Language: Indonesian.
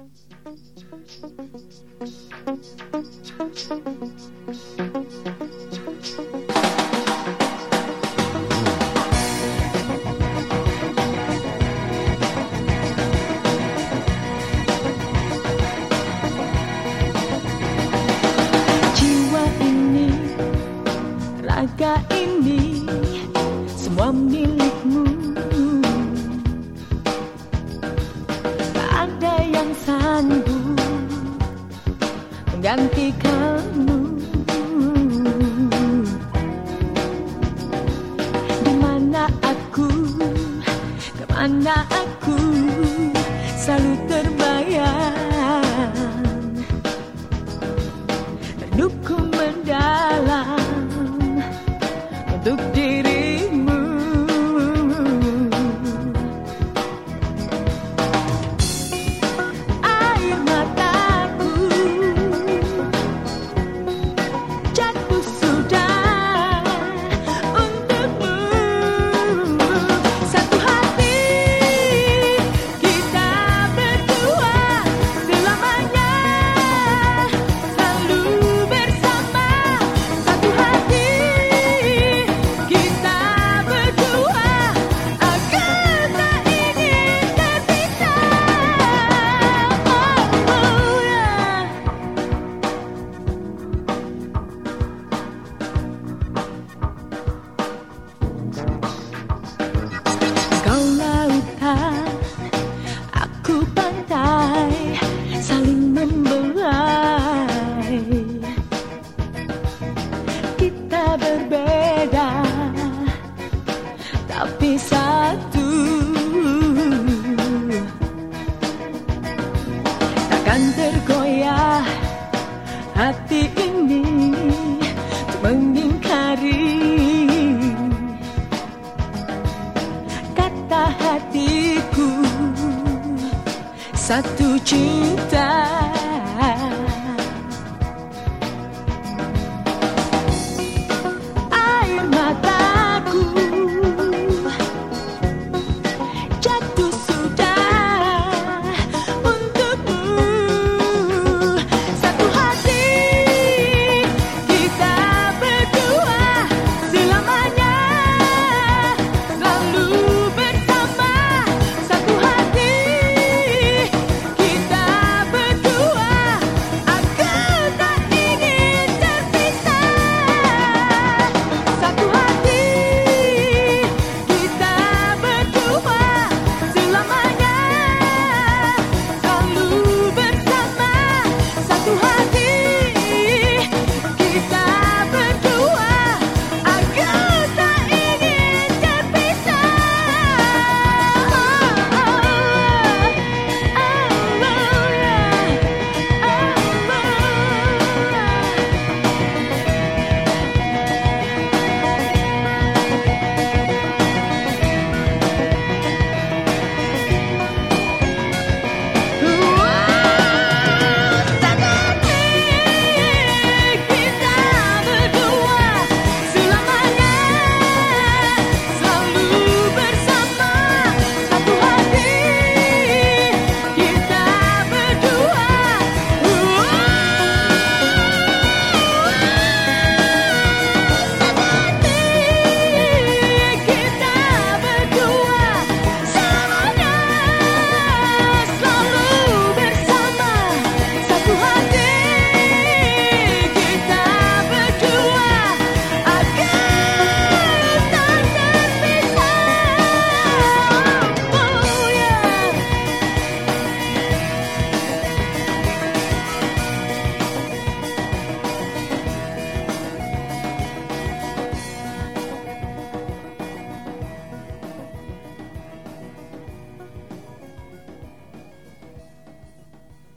Jiwa ini, raga ini Karena aku selalu terbuka berbeda. Tapi satu Takkan tergoyah hati ini Untuk mengingkari. Kata hatiku Satu cinta